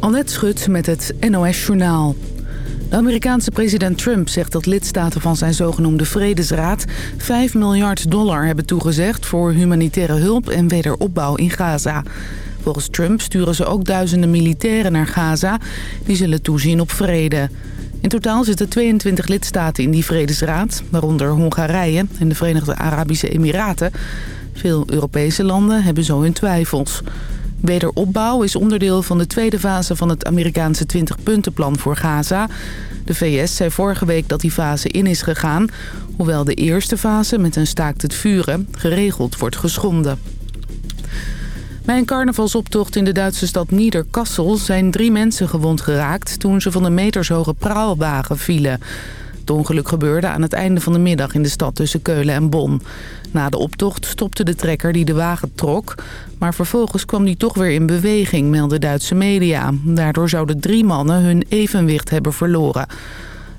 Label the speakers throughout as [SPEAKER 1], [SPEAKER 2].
[SPEAKER 1] Annette Schut met het NOS Journaal. De Amerikaanse president Trump zegt dat lidstaten van zijn zogenoemde Vredesraad... 5 miljard dollar hebben toegezegd voor humanitaire hulp en wederopbouw in Gaza. Volgens Trump sturen ze ook duizenden militairen naar Gaza. Die zullen toezien op vrede. In totaal zitten 22 lidstaten in die Vredesraad... waaronder Hongarije en de Verenigde Arabische Emiraten. Veel Europese landen hebben zo hun twijfels... Wederopbouw is onderdeel van de tweede fase van het Amerikaanse 20-puntenplan voor Gaza. De VS zei vorige week dat die fase in is gegaan... hoewel de eerste fase met een staakt het vuren geregeld wordt geschonden. Bij een carnavalsoptocht in de Duitse stad Niederkassel zijn drie mensen gewond geraakt... toen ze van een metershoge praalwagen vielen. Het ongeluk gebeurde aan het einde van de middag in de stad tussen Keulen en Bonn. Na de optocht stopte de trekker die de wagen trok. Maar vervolgens kwam die toch weer in beweging, melden Duitse media. Daardoor zouden drie mannen hun evenwicht hebben verloren.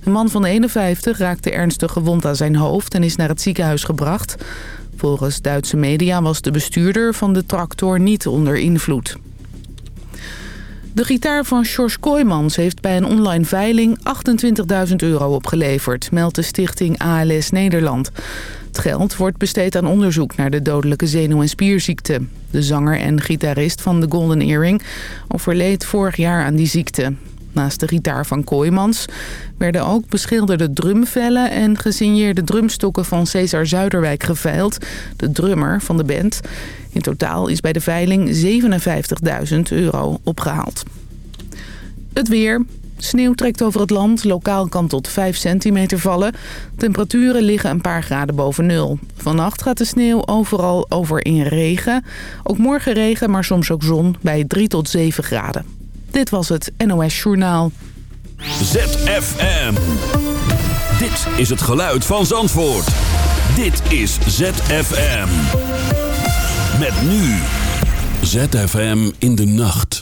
[SPEAKER 1] Een man van 51 raakte ernstig gewond aan zijn hoofd en is naar het ziekenhuis gebracht. Volgens Duitse media was de bestuurder van de tractor niet onder invloed. De gitaar van George Kooijmans heeft bij een online veiling 28.000 euro opgeleverd, meldt de stichting ALS Nederland. Het geld wordt besteed aan onderzoek naar de dodelijke zenuw- en spierziekte. De zanger en gitarist van de Golden Earring overleed vorig jaar aan die ziekte. Naast de gitaar van Kooijmans werden ook beschilderde drumvellen... en gesigneerde drumstokken van Cesar Zuiderwijk geveild, de drummer van de band. In totaal is bij de veiling 57.000 euro opgehaald. Het weer. Sneeuw trekt over het land. Lokaal kan tot 5 centimeter vallen. Temperaturen liggen een paar graden boven nul. Vannacht gaat de sneeuw overal over in regen. Ook morgen regen, maar soms ook zon bij 3 tot 7 graden. Dit was het NOS Journaal.
[SPEAKER 2] ZFM. Dit is het geluid van Zandvoort. Dit is ZFM. Met nu. ZFM in de nacht.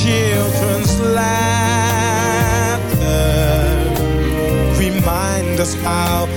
[SPEAKER 3] children's laughter. Remind us how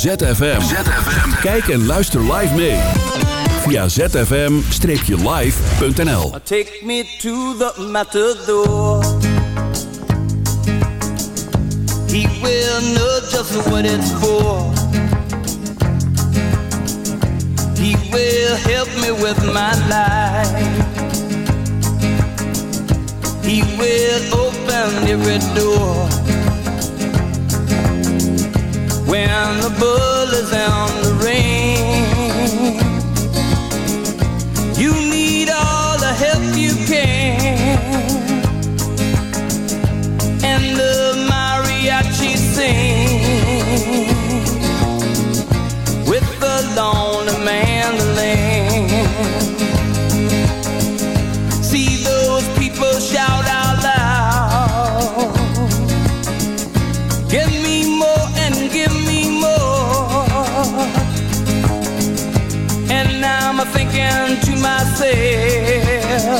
[SPEAKER 2] ZFM. Kijk en luister live mee. Via zfm-live.nl
[SPEAKER 4] Take me to the matador. He will know just what it's for. He will help me with my life. He will open every door. when the bull is on the ring. You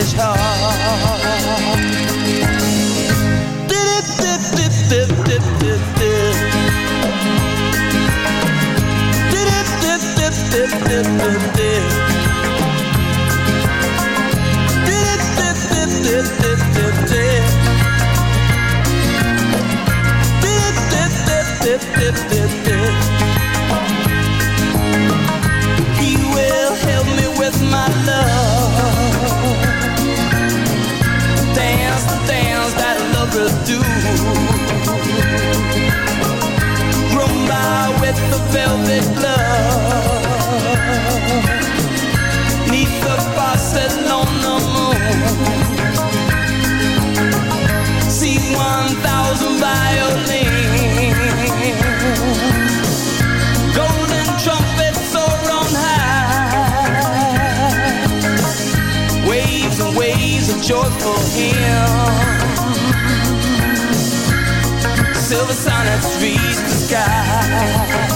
[SPEAKER 4] Spanish heart. Dip, dip, dip, Silver sun that reads the sky.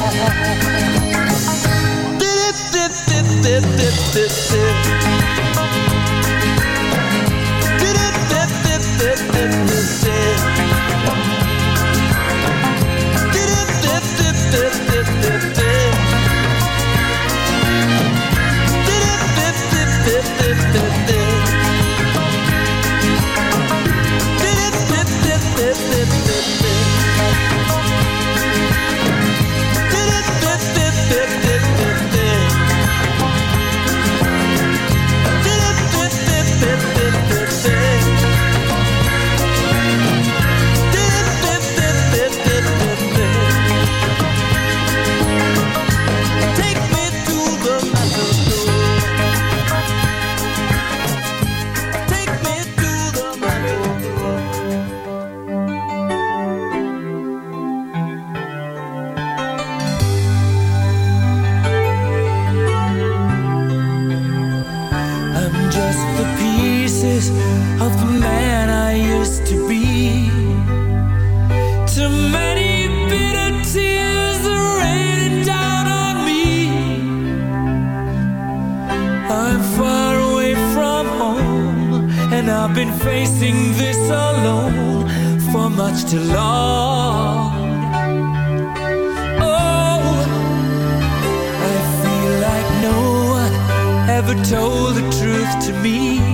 [SPEAKER 4] Told the truth to me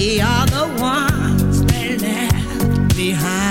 [SPEAKER 5] We are the ones they left behind.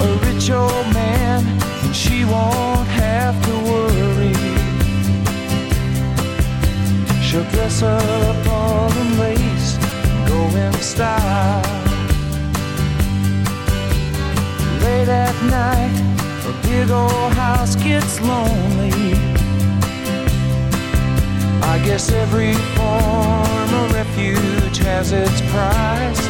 [SPEAKER 5] A
[SPEAKER 6] rich old man, and she won't have to worry. She'll dress up all in lace, and go in style. Late at night, a big old house gets lonely. I guess every form of refuge has its price.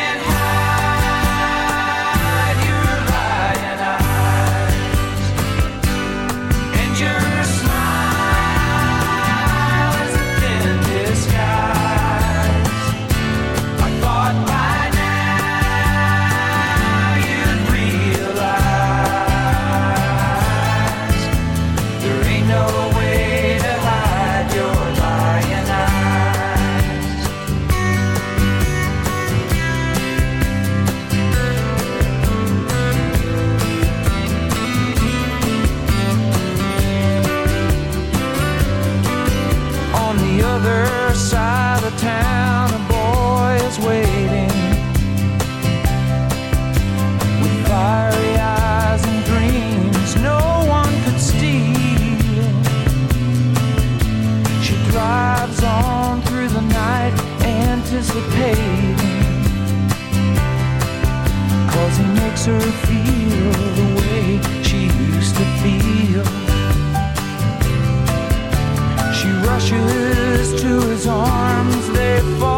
[SPEAKER 6] bills were paid. Cause he makes her feel the way she used to feel. She rushes to his arms, they fall.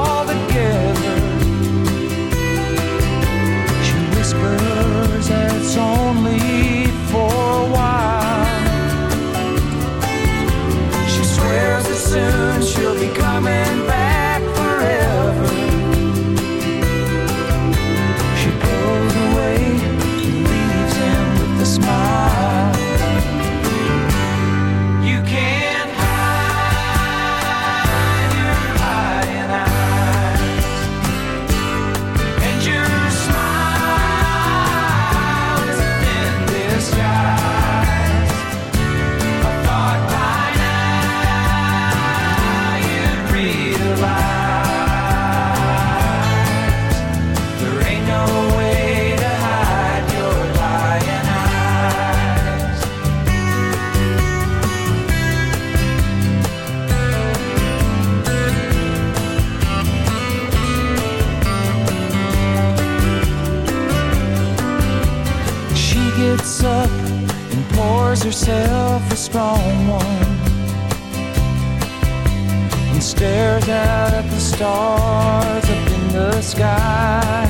[SPEAKER 6] stars up in the sky.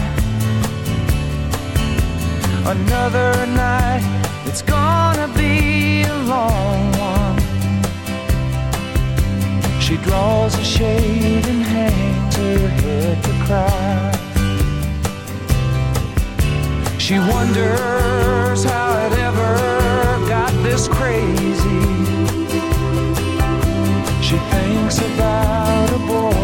[SPEAKER 6] Another night, it's gonna be a long one. She draws a shade and hangs her head to cry. She wonders how it ever got this crazy. She thinks about a boy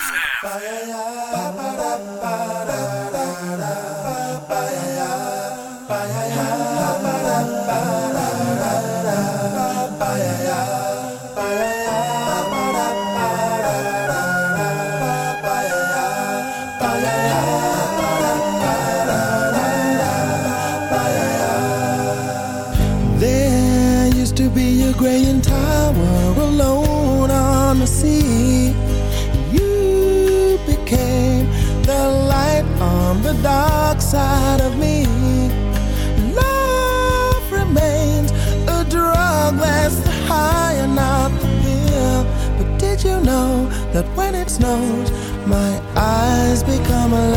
[SPEAKER 3] That when it snows, my eyes become a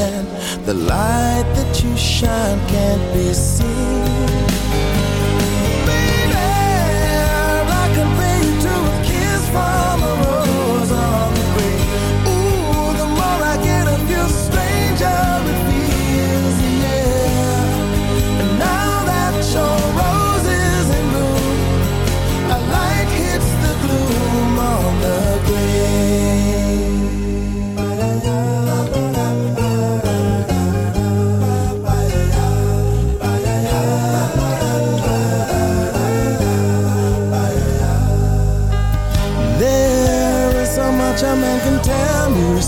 [SPEAKER 3] and the light that you shine can't be seen.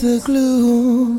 [SPEAKER 3] the
[SPEAKER 2] glue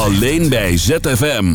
[SPEAKER 2] Alleen bij ZFM.